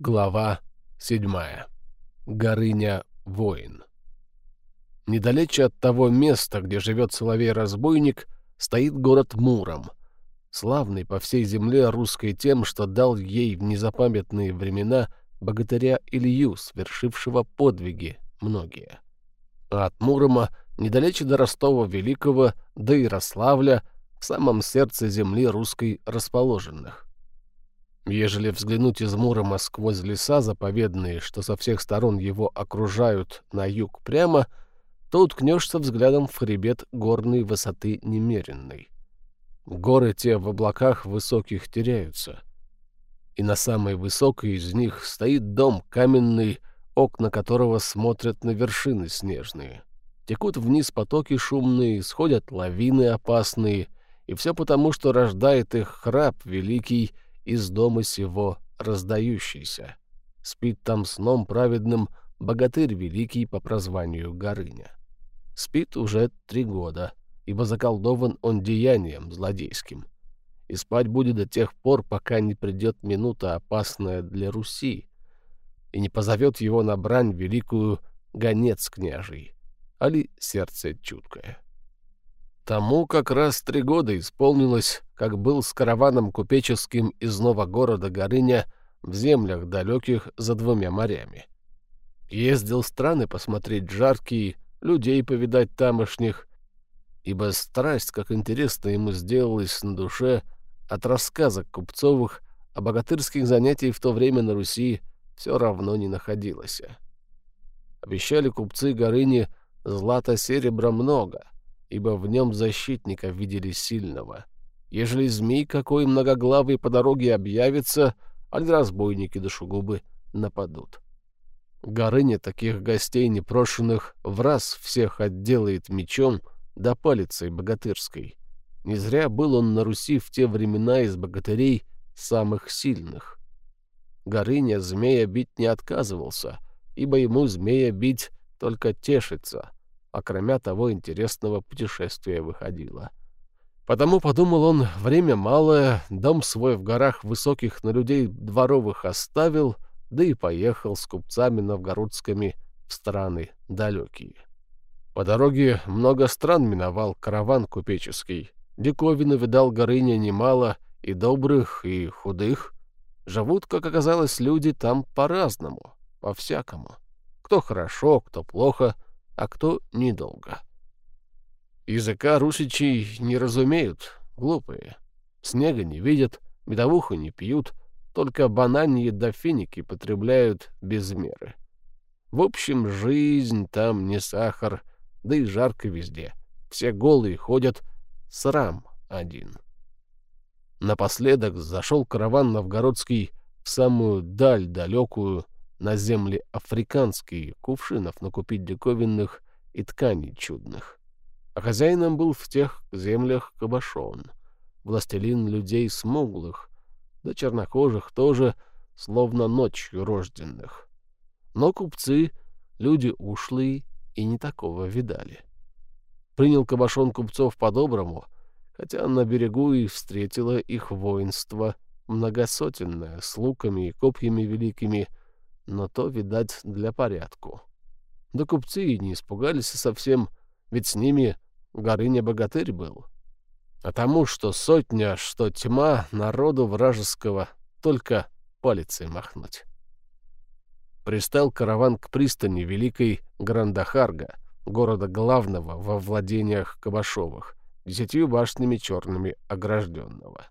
Глава 7. Горыня-воин. Недалече от того места, где живет соловей-разбойник, стоит город Муром, славный по всей земле русской тем, что дал ей в незапамятные времена богатыря Илью, свершившего подвиги многие. А от Мурома, недалече до Ростова Великого, до Ярославля, в самом сердце земли русской расположенных. Ежели взглянуть из Мурома сквозь леса заповедные, что со всех сторон его окружают на юг прямо, то уткнешься взглядом в хребет горной высоты немеренной. Горы те в облаках высоких теряются. И на самой высокой из них стоит дом каменный, окна которого смотрят на вершины снежные. Текут вниз потоки шумные, сходят лавины опасные, и все потому, что рождает их храп великий — из дома сего раздающийся. Спит там сном праведным богатырь великий по прозванию Горыня. Спит уже три года, ибо заколдован он деянием злодейским. И спать будет до тех пор, пока не придет минута опасная для Руси, и не позовет его на брань великую гонец княжий, али сердце чуткое. Тому как раз три года исполнилось, как был с караваном купеческим из города Горыня в землях далеких за двумя морями. Ездил страны посмотреть жаркие, людей повидать тамошних, ибо страсть, как интересно ему сделалась на душе от рассказок купцовых о богатырских занятиях в то время на Руси все равно не находилось. Обещали купцы Горыни злато-серебра много — ибо в нем защитника видели сильного. Ежели змей какой многоглавый по дороге объявится, аль разбойники душегубы нападут. Горыня таких гостей непрошенных в раз всех отделает мечом да палицей богатырской. Не зря был он на Руси в те времена из богатырей самых сильных. Горыня змея бить не отказывался, ибо ему змея бить только тешится — а кроме того интересного путешествия выходило. Потому, подумал он, время малое, дом свой в горах высоких на людей дворовых оставил, да и поехал с купцами новгородскими в страны далекие. По дороге много стран миновал караван купеческий. Диковины видал Горыня немало, и добрых, и худых. Живут, как оказалось, люди там по-разному, по-всякому. Кто хорошо, кто плохо, а кто недолго. Языка русичей не разумеют, глупые. Снега не видят, медовуху не пьют, только бананьи да финики потребляют без меры. В общем, жизнь там не сахар, да и жарко везде. Все голые ходят, срам один. Напоследок зашел караван новгородский в самую даль далекую, на земли африканские, кувшинов накупить диковинных и тканей чудных. А хозяином был в тех землях Кабашон, властелин людей смуглых, да чернокожих тоже, словно ночью рожденных. Но купцы — люди ушлые и не такого видали. Принял Кабашон купцов по-доброму, хотя на берегу и встретило их воинство многосотенное, с луками и копьями великими — но то, видать, для порядку. Да купцы и не испугались совсем, ведь с ними Горыня-богатырь был. А тому, что сотня, что тьма народу вражеского, только палицей махнуть. Пристал караван к пристани Великой Грандахарга, города главного во владениях Кабашовых, десятью башнями черными огражденного.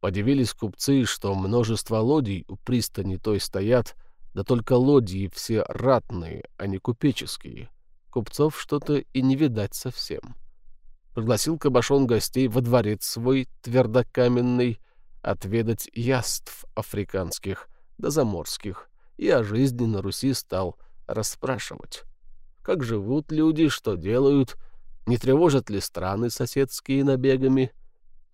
Подивились купцы, что множество лодий у пристани той стоят, да только лодьи все ратные, а не купеческие. Купцов что-то и не видать совсем. Пригласил Кабашон гостей во дворец свой твердокаменный отведать яств африканских да заморских и о жизни на Руси стал расспрашивать. Как живут люди, что делают, не тревожат ли страны соседские набегами,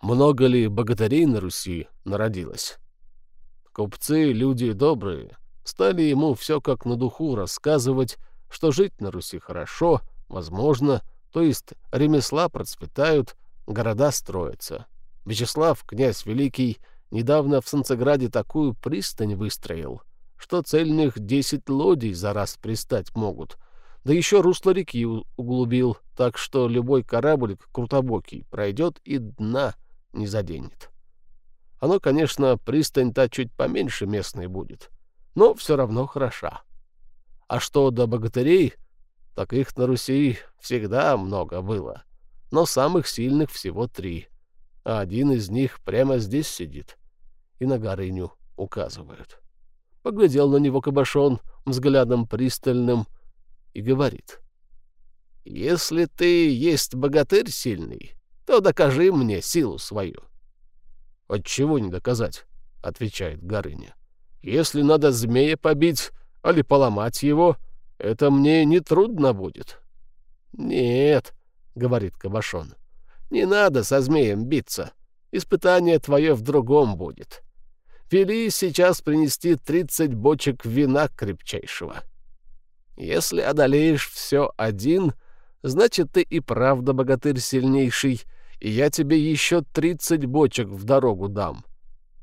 много ли богатырей на Руси народилось. Купцы — люди добрые — стали ему все как на духу рассказывать, что жить на Руси хорошо, возможно, то есть ремесла процветают, города строятся. Вячеслав, князь великий, недавно в Санцеграде такую пристань выстроил, что цельных десять лодий за раз пристать могут. Да еще русло реки углубил, так что любой кораблик крутобокий пройдет и дна не заденет. Оно, конечно, пристань-то чуть поменьше местной будет, но все равно хороша. А что до богатырей, так их на Руси всегда много было, но самых сильных всего три, а один из них прямо здесь сидит и на Горыню указывают. Поглядел на него Кабашон взглядом пристальным и говорит. «Если ты есть богатырь сильный, то докажи мне силу свою». «Отчего не доказать?» — отвечает Горыня. «Если надо змея побить, али поломать его, это мне не трудно будет». «Нет», — говорит Кабашон, — «не надо со змеем биться. Испытание твое в другом будет. Вели сейчас принести тридцать бочек вина крепчайшего. Если одолеешь все один, значит, ты и правда богатырь сильнейший, и я тебе еще тридцать бочек в дорогу дам.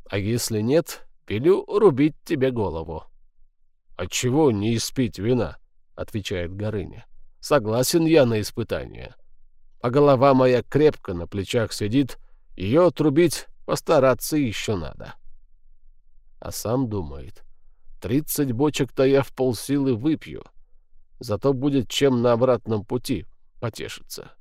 А если нет, велю рубить тебе голову. — Отчего не испить вина? — отвечает Горыня. — Согласен я на испытание. А голова моя крепко на плечах сидит, ее отрубить постараться еще надо. — а сам думает. Тридцать бочек-то я в полсилы выпью. Зато будет чем на обратном пути потешиться.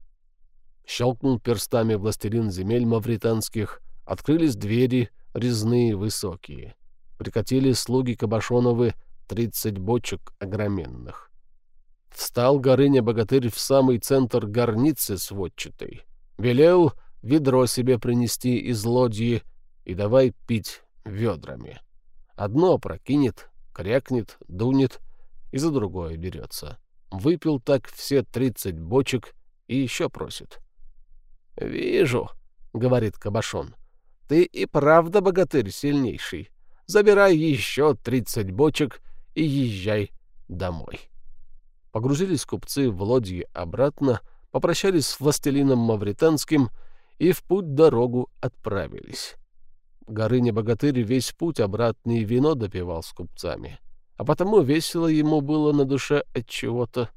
Щелкнул перстами властелин земель мавританских, открылись двери, резные, высокие. Прикатили слуги Кабашоновы тридцать бочек огроменных. Встал Горыня-богатырь в самый центр горницы сводчатой. Велел ведро себе принести из лодьи и давай пить ведрами. Одно прокинет, крякнет, дунет и за другое берется. Выпил так все тридцать бочек и еще просит. — Вижу, — говорит Кабашон, — ты и правда богатырь сильнейший. Забирай еще тридцать бочек и езжай домой. Погрузились купцы в лодьи обратно, попрощались с властелином мавританским и в путь дорогу отправились. Горыня-богатырь весь путь обратный вино допивал с купцами, а потому весело ему было на душе от чего-то.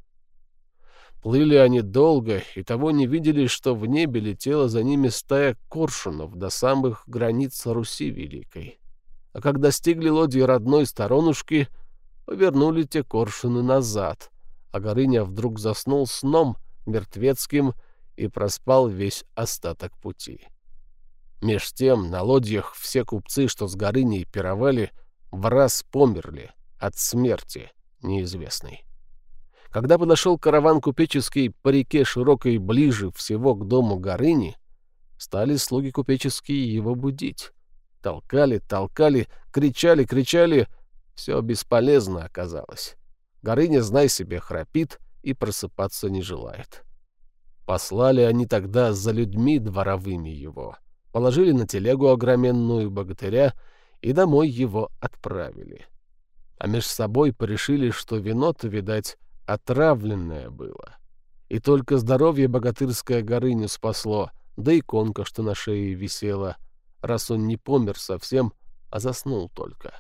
Плыли они долго, и того не видели, что в небе летела за ними стая коршунов до самых границ Руси Великой. А когда достигли лодьи родной сторонушки, повернули те коршуны назад, а Горыня вдруг заснул сном мертвецким и проспал весь остаток пути. Меж тем на лодьях все купцы, что с Горыней пировали, в раз померли от смерти неизвестной. Когда подошел караван купеческий по реке широкой ближе всего к дому Горыни, стали слуги купеческие его будить. Толкали, толкали, кричали, кричали. Все бесполезно оказалось. Горыня, знай себе, храпит и просыпаться не желает. Послали они тогда за людьми дворовыми его — положили на телегу огроменную богатыря и домой его отправили. А меж собой порешили, что вино-то, видать, отравленное было. И только здоровье богатырское горыню спасло, да иконка, что на шее висела, раз он не помер совсем, а заснул только.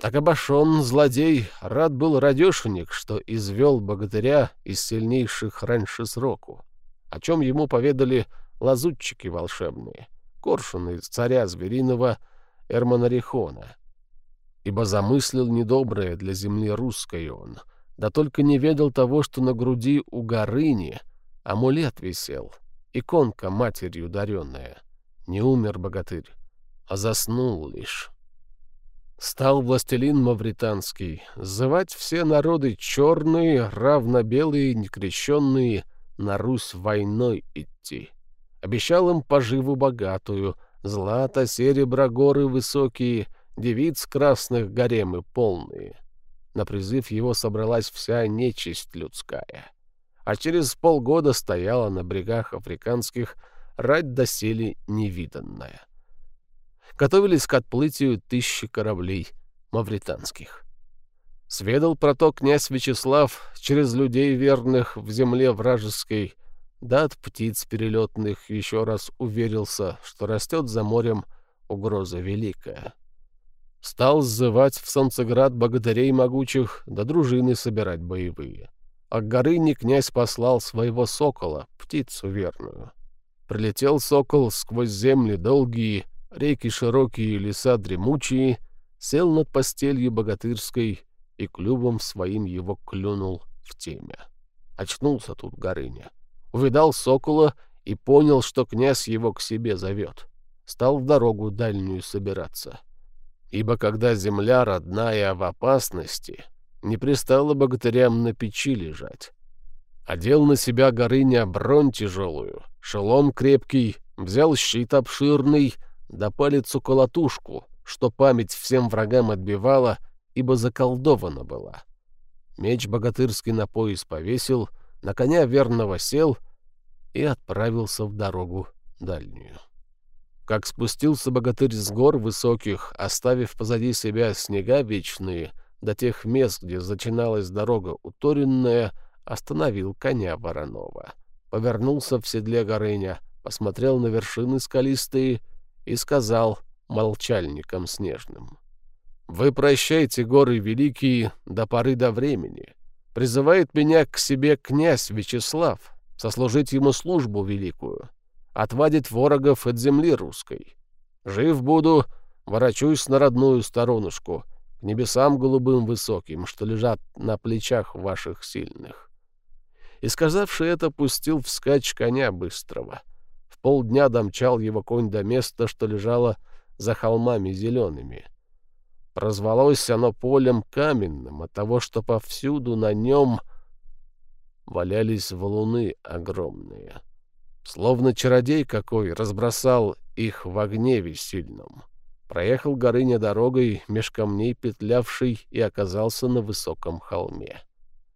Так обошон, злодей, рад был радешенек, что извел богатыря из сильнейших раньше сроку, о чем ему поведали лазутчики волшебные — коршуна из царя звериного Эрмонарихона. Ибо замыслил недоброе для земли русской он, да только не ведал того, что на груди у Горыни амулет висел, иконка матерью даренная. Не умер богатырь, а заснул лишь. Стал властелин мавританский звать все народы черные, равно-белые, некрещенные, на Русь войной идти. Обещал им поживу богатую, злато, серебро, горы высокие, девиц красных гаремы полные. На призыв его собралась вся нечисть людская. А через полгода стояла на брегах африканских рать доселе невиданная. Готовились к отплытию тысячи кораблей мавританских. Сведал про то князь Вячеслав через людей верных в земле вражеской — да от птиц перелетных еще раз уверился, что растет за морем угроза великая. Стал сзывать в Солнцеград богатырей могучих, да дружины собирать боевые. А к Горыне князь послал своего сокола, птицу верную. Прилетел сокол сквозь земли долгие, реки широкие, леса дремучие, сел над постелью богатырской и клювом своим его клюнул в темя. Очнулся тут Горыня. Увидал сокола и понял, что князь его к себе зовет. Стал в дорогу дальнюю собираться. Ибо когда земля родная в опасности, не пристало богатырям на печи лежать. Одел на себя Горыня бронь тяжелую, шелом крепкий, взял щит обширный, да палицу колотушку, что память всем врагам отбивала, ибо заколдована была. Меч богатырский на пояс повесил, на коня верного сел и отправился в дорогу дальнюю. Как спустился богатырь с гор высоких, оставив позади себя снега вечные, до тех мест, где зачиналась дорога уторенная, остановил коня Воронова. Повернулся в седле Горыня, посмотрел на вершины скалистые и сказал молчальникам снежным. «Вы прощайте, горы великие, до поры до времени. Призывает меня к себе князь Вячеслав, сослужить ему службу великую, отвадить ворогов от земли русской. Жив буду, ворочусь на родную сторонушку, к небесам голубым высоким, что лежат на плечах ваших сильных». И, сказавши это, пустил вскачь коня быстрого. В полдня домчал его конь до места, что лежало за холмами зелеными. Прозвалось оно полем каменным от того, что повсюду на нем валялись валуны огромные. Словно чародей какой разбросал их в гневе сильном. Проехал Горыня дорогой меж камней петлявший и оказался на высоком холме.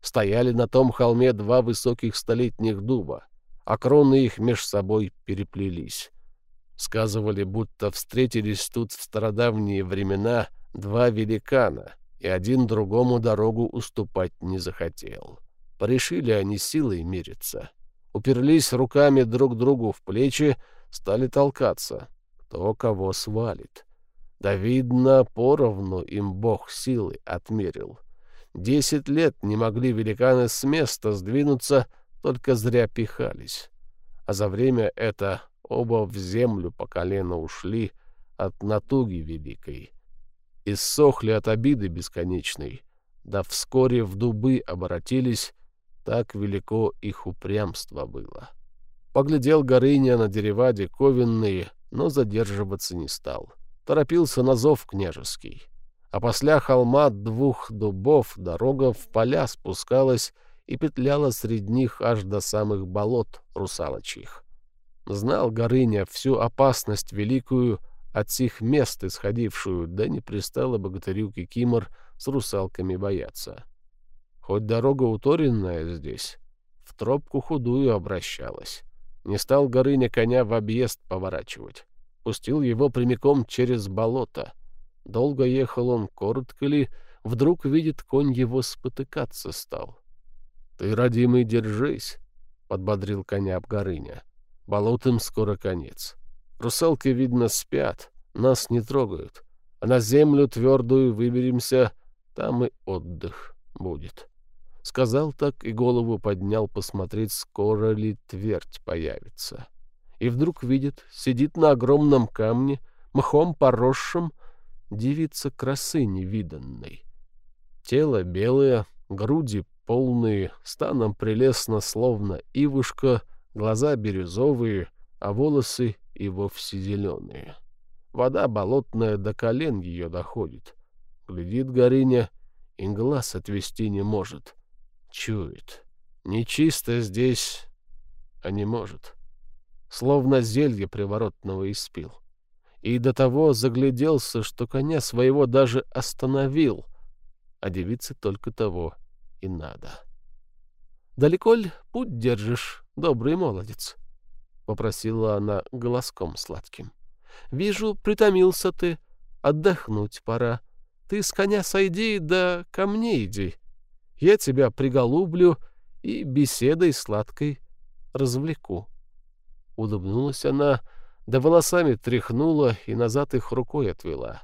Стояли на том холме два высоких столетних дуба, а кроны их меж собой переплелись. Сказывали, будто встретились тут в стародавние времена два великана, и один другому дорогу уступать не захотел. Порешили они силой мириться. Уперлись руками друг другу в плечи, стали толкаться, кто кого свалит. Да, видно, поровну им бог силы отмерил. Десять лет не могли великаны с места сдвинуться, только зря пихались. А за время это Оба в землю по колено ушли от натуги великой. Иссохли от обиды бесконечной, да вскоре в дубы обратились, так велико их упрямство было. Поглядел Горыня на дерева диковинные, но задерживаться не стал. Торопился на зов княжеский. А после холма двух дубов дорога в поля спускалась и петляла среди них аж до самых болот русалочьих. Знал Горыня всю опасность великую от сих мест исходившую, да не пристало богатырю Кикимор с русалками бояться. Хоть дорога уторенная здесь, в тропку худую обращалась. Не стал Горыня коня в объезд поворачивать. Пустил его прямиком через болото. Долго ехал он, коротко ли, вдруг видит, конь его спотыкаться стал. — Ты, родимый, держись, — подбодрил коня Горыня. Болотам скоро конец. Русалки, видно, спят, нас не трогают. А на землю твердую выберемся, там и отдых будет. Сказал так и голову поднял посмотреть, скоро ли твердь появится. И вдруг видит, сидит на огромном камне, мхом поросшим, девица красы невиданной. Тело белое, груди полные, станом прелестно, словно ивушка — глаза бирюзовые, а волосы и вовсе зеленые. Вода болотная до колен ее доходит. Глядит Горыня и глаз отвести не может. Чует. Нечисто здесь, а не может. Словно зелье приворотного испил. И до того загляделся, что коня своего даже остановил, а девице только того и надо. «Далеко ль путь держишь?» добрый молодец, — попросила она голоском сладким. — Вижу, притомился ты, отдохнуть пора. Ты с коня сойди, да ко мне иди. Я тебя приголублю и беседой сладкой развлеку. Улыбнулась она, да волосами тряхнула и назад их рукой отвела.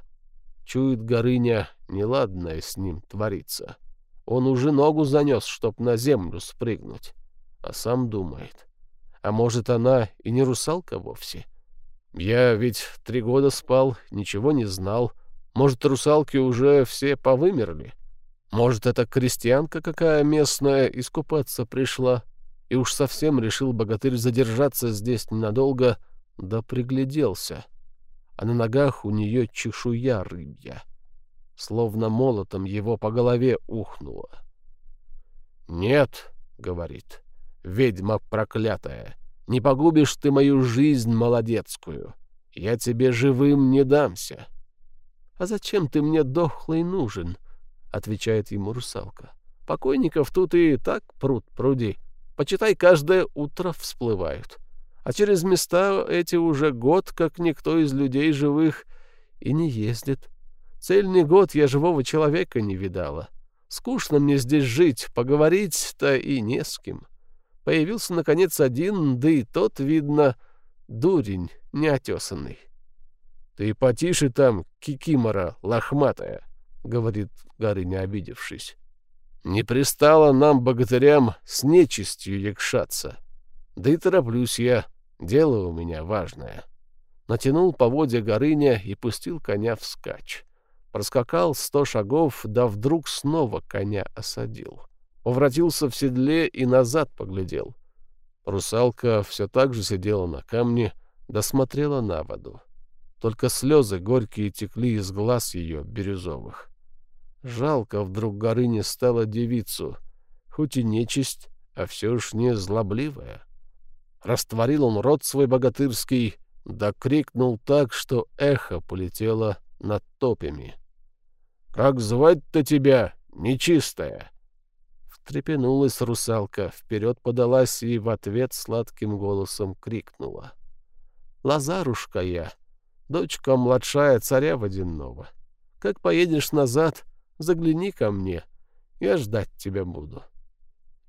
Чует Горыня, неладное с ним творится. Он уже ногу занес, чтоб на землю спрыгнуть. А сам думает. А может, она и не русалка вовсе? Я ведь три года спал, ничего не знал. Может, русалки уже все повымерли? Может, это крестьянка какая местная искупаться пришла? И уж совсем решил богатырь задержаться здесь ненадолго, да пригляделся — а на ногах у нее чешуя рыбья. Словно молотом его по голове ухнуло. «Нет», — говорит, — «ведьма проклятая, не погубишь ты мою жизнь молодецкую. Я тебе живым не дамся». «А зачем ты мне дохлый нужен?» — отвечает ему русалка. «Покойников тут и так пруд пруди. Почитай, каждое утро всплывают а через места эти уже год, как никто из людей живых, и не ездит. Цельный год я живого человека не видала. Скучно мне здесь жить, поговорить-то и не с кем. Появился, наконец, один, да и тот, видно, дурень неотесанный. — Ты потише там, кикимора лохматая, — говорит Горыня, обидевшись. — Не пристало нам, богатырям, с нечистью якшаться. Да и тороплюсь я, Дело у меня важное. Натянул поводья Горыня и пустил коня вскачь. Проскакал сто шагов, да вдруг снова коня осадил. Повратился в седле и назад поглядел. Русалка все так же сидела на камне, да смотрела на воду. Только слезы горькие текли из глаз ее бирюзовых. Жалко вдруг Горыне стало девицу, хоть и нечисть, а все ж не злобливая. Растворил он рот свой богатырский, да крикнул так, что эхо полетело над топями. «Как звать-то тебя, нечистая?» Встрепенулась русалка, вперед подалась и в ответ сладким голосом крикнула. «Лазарушка я, дочка младшая царя водяного. Как поедешь назад, загляни ко мне, я ждать тебя буду».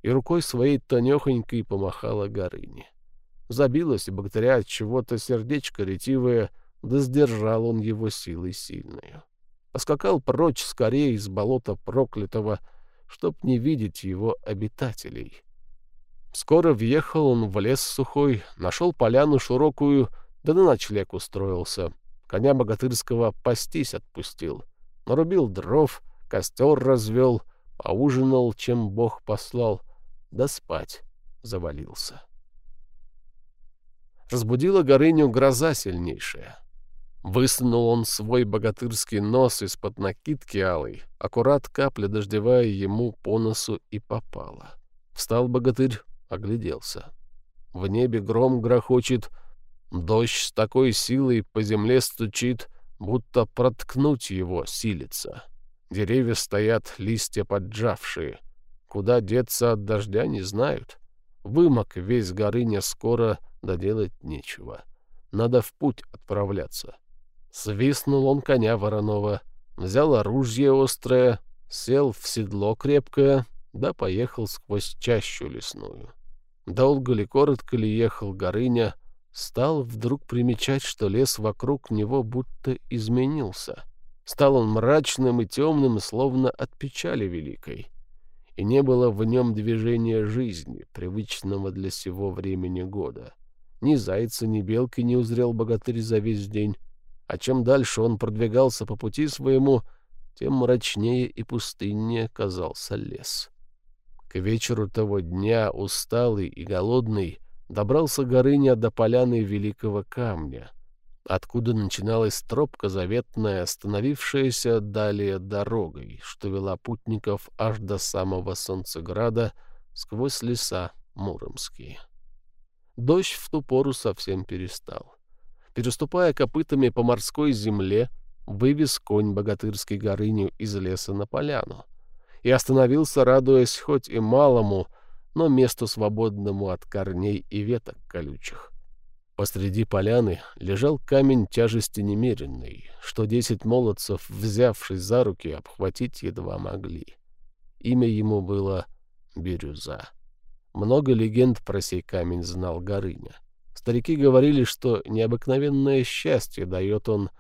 И рукой своей тонехонькой помахала Горыне. Забилось у богатыря от чего-то сердечко ретивое, да сдержал он его силой сильную. Поскакал прочь скорее из болота проклятого, чтоб не видеть его обитателей. Скоро въехал он в лес сухой, нашел поляну широкую, да на ночлег устроился. Коня богатырского пастись отпустил. Нарубил дров, костер развел, поужинал, чем Бог послал, да спать завалился разбудила Горыню гроза сильнейшая. Высунул он свой богатырский нос из-под накидки алой, аккурат капля дождевая ему по носу и попала. Встал богатырь, огляделся. В небе гром грохочет, дождь с такой силой по земле стучит, будто проткнуть его силится. Деревья стоят, листья поджавшие. Куда деться от дождя не знают. Вымок весь Горыня скоро да делать нечего. Надо в путь отправляться. Свистнул он коня Воронова, взял оружие острое, сел в седло крепкое, да поехал сквозь чащу лесную. Долго ли, коротко ли ехал Горыня, стал вдруг примечать, что лес вокруг него будто изменился. Стал он мрачным и темным, словно от печали великой. И не было в нем движения жизни, привычного для сего времени года. Ни зайца, ни белки не узрел богатырь за весь день. А чем дальше он продвигался по пути своему, тем мрачнее и пустыннее казался лес. К вечеру того дня, усталый и голодный, добрался Горыня до поляны великого камня, откуда начиналась тропка заветная, остановившаяся далее дорогой, что вела путников аж до самого Солнцеграда сквозь леса Муромские. Дождь в ту пору совсем перестал. Переступая копытами по морской земле, вывез конь богатырской горыню из леса на поляну и остановился, радуясь хоть и малому, но месту свободному от корней и веток колючих. Посреди поляны лежал камень тяжести немеренной, что десять молодцев, взявшись за руки, обхватить едва могли. Имя ему было Бирюза. Много легенд про сей камень знал Горыня. Старики говорили, что необыкновенное счастье дает он,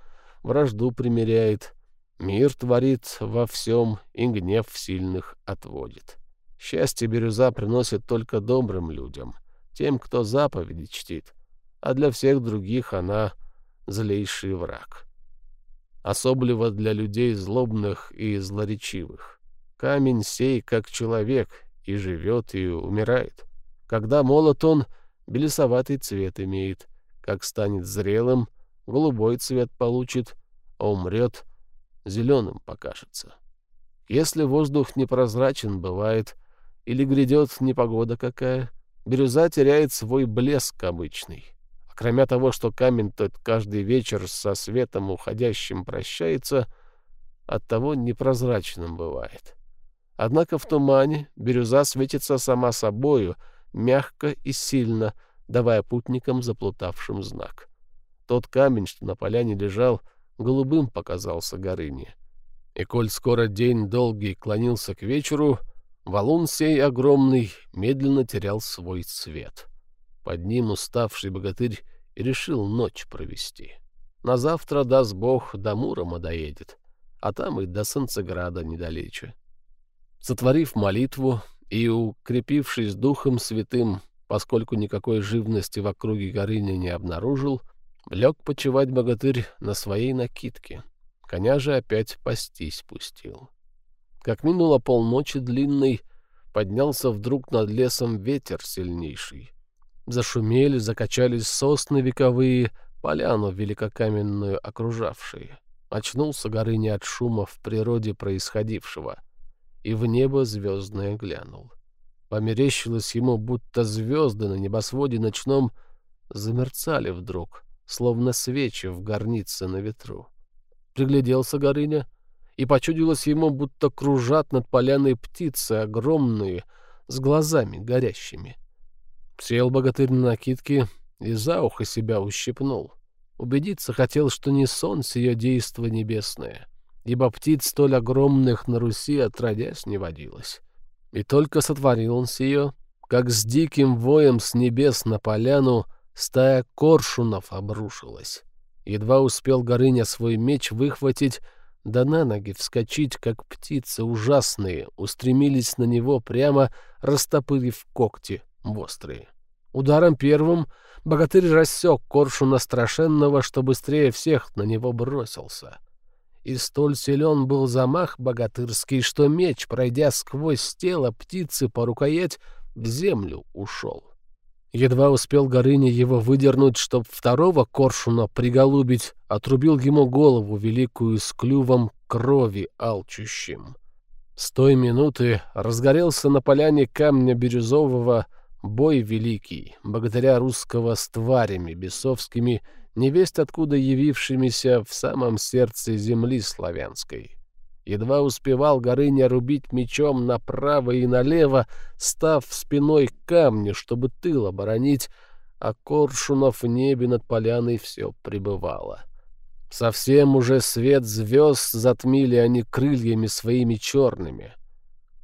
вражду примеряет, Мир творит во всем и гнев сильных отводит. Счастье бирюза приносит только добрым людям, тем, кто заповеди чтит, а для всех других она злейший враг. Особливо для людей злобных и злоречивых. Камень сей, как человек, и живет, и умирает. Когда молот он, белесоватый цвет имеет. Как станет зрелым, голубой цвет получит, а умрет, зеленым покажется. Если воздух непрозрачен бывает, или грядет непогода какая, бирюза теряет свой блеск обычный. Кроме того, что камень тот каждый вечер со светом уходящим прощается, оттого непрозрачным бывает. Однако в тумане бирюза светится сама собою, мягко и сильно, давая путникам заплутавшим знак. Тот камень, что на поляне лежал, голубым показался Горыне. И коль скоро день долгий клонился к вечеру, Валун сей огромный медленно терял свой цвет. Под ним уставший богатырь решил ночь провести. На завтра, даст бог, до Мурома доедет, а там и до Санцеграда недалече. Сотворив молитву и укрепившись духом святым, поскольку никакой живности в округе Горыни не обнаружил, лег почевать богатырь на своей накидке. Коня же опять пастись пустил. Как минуло полночи длинной, поднялся вдруг над лесом ветер сильнейший. Зашумели, закачались сосны вековые, поляну великокаменную окружавшие. Очнулся Горыня от шума в природе происходившего, и в небо звездное глянул. Померещилось ему, будто звезды на небосводе ночном замерцали вдруг, словно свечи в горнице на ветру. Пригляделся Горыня — и почудилось ему, будто кружат над поляной птицы огромные, с глазами горящими. Сел богатырь на накидке и за ухо себя ущипнул. Убедиться хотел, что не сон сие действо небесное, ибо птиц столь огромных на Руси отродясь не водилось. И только сотворил он сие, как с диким воем с небес на поляну стая коршунов обрушилась. Едва успел Горыня свой меч выхватить, да на ноги вскочить, как птицы ужасные, устремились на него прямо, растопырив когти острые. Ударом первым богатырь рассек коршуна страшенного, что быстрее всех на него бросился. И столь силен был замах богатырский, что меч, пройдя сквозь тело птицы по рукоять, в землю ушел. Едва успел Горыня его выдернуть, чтоб второго коршуна приголубить, отрубил ему голову великую с клювом крови алчущим. С той минуты разгорелся на поляне камня бирюзового бой великий, благодаря русского с тварями бесовскими, невесть откуда явившимися в самом сердце земли славянской. Едва успевал Горыня рубить мечом направо и налево, став спиной к камню, чтобы тыл оборонить, а Коршунов в небе над поляной все пребывало. Совсем уже свет звезд затмили они крыльями своими черными.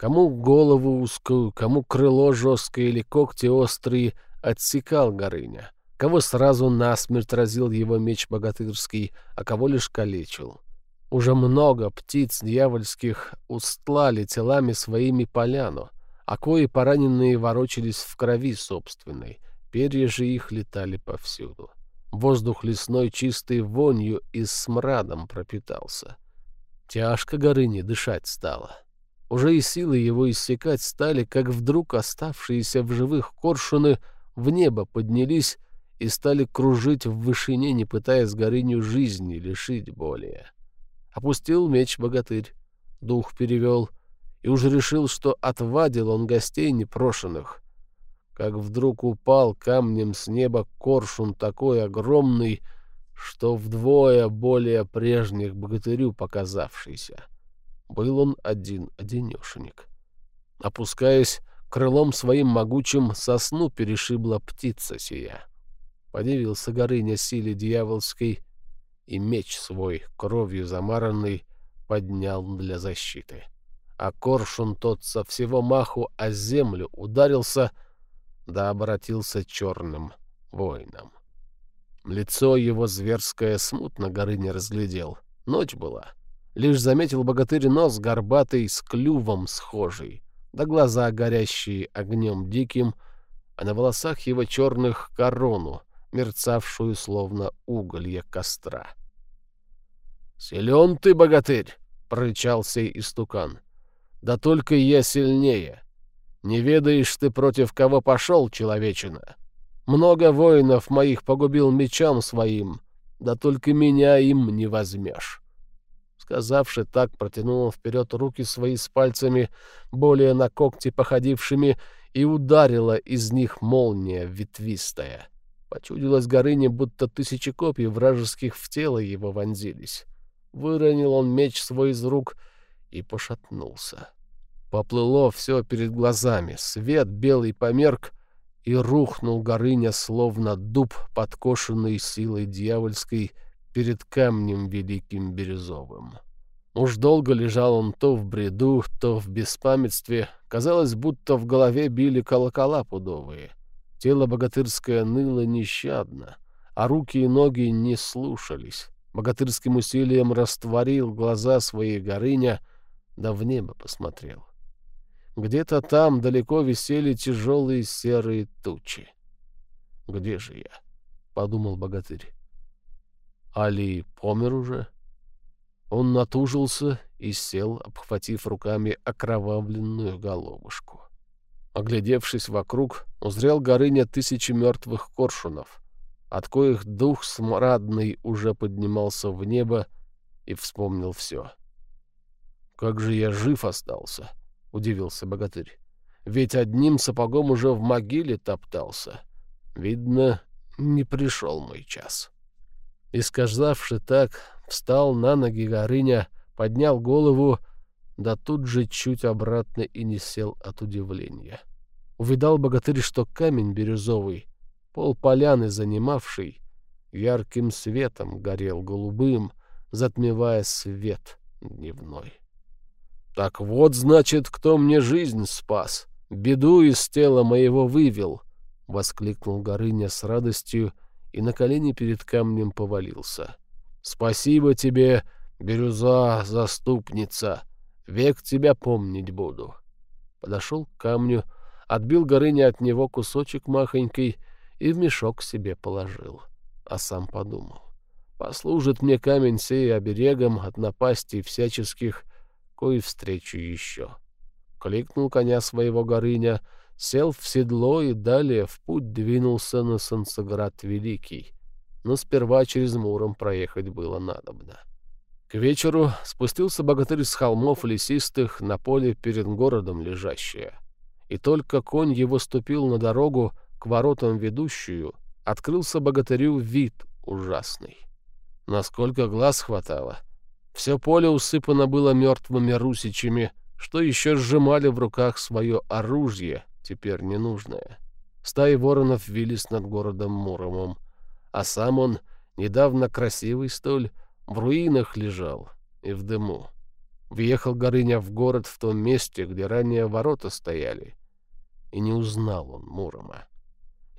Кому голову узкую, кому крыло жесткое или когти острые отсекал Горыня, кого сразу насмерть разил его меч богатырский, а кого лишь калечил. Уже много птиц дьявольских устлали телами своими поляну, а кои пораненные ворочались в крови собственной, перья же их летали повсюду. Воздух лесной чистой вонью и смрадом пропитался. Тяжко Горыне дышать стало. Уже и силы его иссякать стали, как вдруг оставшиеся в живых коршуны в небо поднялись и стали кружить в вышине, не пытаясь Горыню жизни лишить более. Опустил меч богатырь, дух перевел, и уже решил, что отвадил он гостей непрошенных. Как вдруг упал камнем с неба коршун такой огромный, что вдвое более прежних богатырю показавшийся. Был он один-одинешенек. Опускаясь, крылом своим могучим сосну перешибла птица сия. Подивился Горыня силе дьяволской, и меч свой, кровью замаранный, поднял для защиты. А коршун тот со всего маху о землю ударился, да обратился черным воином. Лицо его зверское смутно горы не разглядел. Ночь была, Лишь заметил богатырь нос горбатый с клювом схожий, да глаза горящие огнем диким, а на волосах его черных корону, мерцавшую словно уголье костра. «Силен ты, богатырь!» — прорычал сей истукан. «Да только я сильнее. Не ведаешь ты, против кого пошел, человечина. Много воинов моих погубил мечом своим, да только меня им не возьмешь». Сказавши так, протянул он вперед руки свои с пальцами, более на когти походившими, и ударила из них молния ветвистая. Почудилось Горыне, будто тысячи копий вражеских в тело его вонзились. Выронил он меч свой из рук и пошатнулся. Поплыло все перед глазами, свет белый померк, и рухнул Горыня, словно дуб, подкошенный силой дьявольской, перед камнем великим бирюзовым. Уж долго лежал он то в бреду, то в беспамятстве. Казалось, будто в голове били колокола пудовые. Тело богатырское ныло нещадно, а руки и ноги не слушались. Богатырским усилием растворил глаза своей Горыня, да в небо посмотрел. Где-то там далеко висели тяжелые серые тучи. «Где же я?» — подумал богатырь. Али помер уже? Он натужился и сел, обхватив руками окровавленную головушку. Оглядевшись вокруг, узрел Горыня тысячи мертвых коршунов, от коих дух смрадный уже поднимался в небо и вспомнил все. «Как же я жив остался!» — удивился богатырь. «Ведь одним сапогом уже в могиле топтался. Видно, не пришел мой час». И, сказавши так, встал на ноги Горыня, поднял голову, да тут же чуть обратно и не сел от удивления. Увидал богатырь, что камень бирюзовый, пол поляны занимавший, ярким светом горел голубым, затмевая свет дневной. «Так вот, значит, кто мне жизнь спас, беду из тела моего вывел!» — воскликнул Горыня с радостью, — и на колени перед камнем повалился. «Спасибо тебе, бирюза, заступница! Век тебя помнить буду!» Подошел к камню, отбил Горыня от него кусочек махонький и в мешок себе положил. А сам подумал. «Послужит мне камень сей оберегом от напастей всяческих, кое встречу еще». Кликнул коня своего Горыня — сел в седло и далее в путь двинулся на Солнцеград Великий. Но сперва через Муром проехать было надобно. К вечеру спустился богатырь с холмов лесистых на поле перед городом лежащее. И только конь его ступил на дорогу к воротам ведущую, открылся богатырю вид ужасный. Насколько глаз хватало. Все поле усыпано было мертвыми русичами, что еще сжимали в руках свое оружие, теперь ненужное. Стаи воронов вились над городом Муромом, а сам он, недавно красивый столь, в руинах лежал и в дыму. Въехал Горыня в город в том месте, где ранее ворота стояли, и не узнал он Мурома.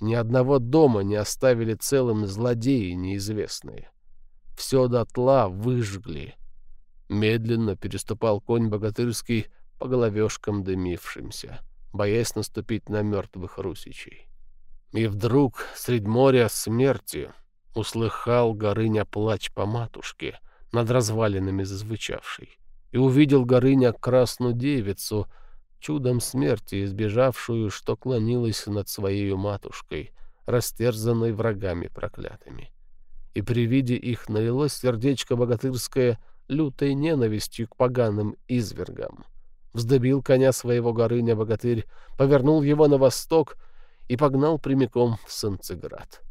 Ни одного дома не оставили целым злодеи неизвестные. Все дотла выжгли. Медленно переступал конь богатырский по головешкам дымившимся боясь наступить на мертвых русичей. И вдруг средь моря смерти услыхал Горыня плач по матушке, над развалинами зазвучавшей, и увидел Горыня красную девицу, чудом смерти избежавшую, что клонилась над своей матушкой, растерзанной врагами проклятыми. И при виде их налилось сердечко богатырское лютой ненавистью к поганым извергам вздобил коня своего горыня богатырь, повернул его на восток и погнал прямиком в Санцеград.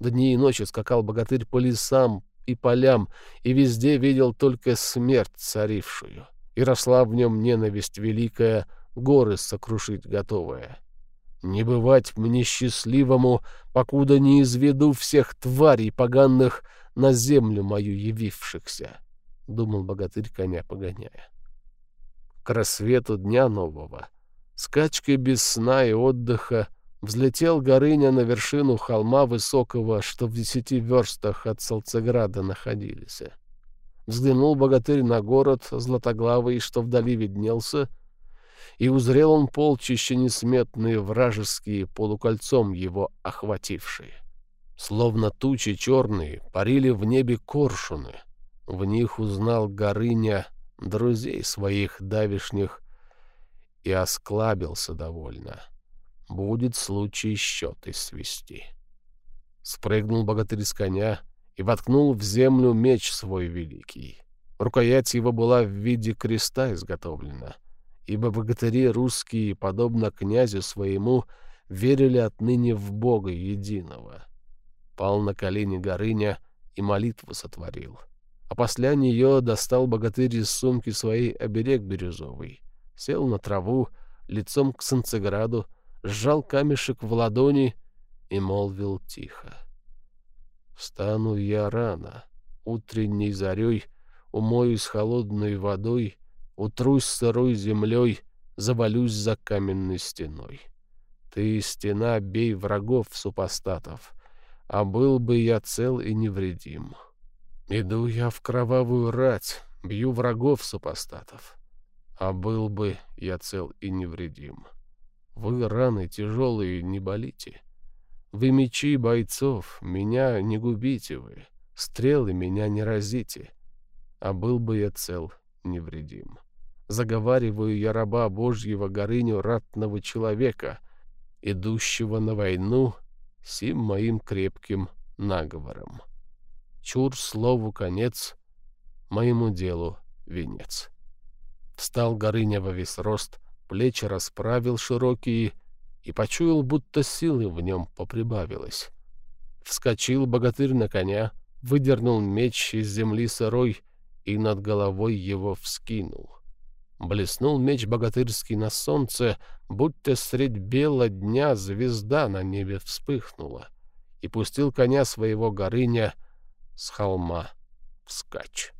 Дни и ночи скакал богатырь по лесам и полям, и везде видел только смерть царившую, и росла в нем ненависть великая, горы сокрушить готовая. Не бывать мне счастливому, покуда не изведу всех тварей поганых на землю мою явившихся, — думал богатырь коня погоняя к рассвету дня нового. Скачкой без сна и отдыха взлетел Горыня на вершину холма высокого, что в десяти верстах от Солцеграда находились. Взглянул богатырь на город златоглавый, что вдали виднелся, и узрел он полчища несметные вражеские, полукольцом его охватившие. Словно тучи черные парили в небе коршуны. В них узнал Горыня друзей своих давишних и осклабился довольно. Будет случай счеты свести. Спрыгнул богатырь с коня и воткнул в землю меч свой великий. Рукоять его была в виде креста изготовлена, ибо богатыри русские, подобно князю своему, верили отныне в Бога единого. Пал на колени Горыня и молитву сотворил. А после нее достал богатырь из сумки своей оберег бирюзовый, сел на траву, лицом к Санцеграду, сжал камешек в ладони и молвил тихо. «Встану я рано, утренней зарей, умоюсь холодной водой, утрусь сырой землей, завалюсь за каменной стеной. Ты, стена, бей врагов супостатов, а был бы я цел и невредим. Иду я в кровавую рать, бью врагов супостатов, а был бы я цел и невредим. Вы раны тяжелые не болите. Вы мечи бойцов, меня не губите вы, стрелы меня не разите, а был бы я цел невредим. Заговариваю я раба Божьего горыню ратного человека, идущего на войну сим моим крепким наговором. Чур слову конец, моему делу венец. Встал Горыня во весь рост, плечи расправил широкие и почуял, будто силы в нем поприбавилось. Вскочил богатырь на коня, выдернул меч из земли сырой и над головой его вскинул. Блеснул меч богатырский на солнце, будто средь бела дня звезда на небе вспыхнула, и пустил коня своего горыня с холма вскачь.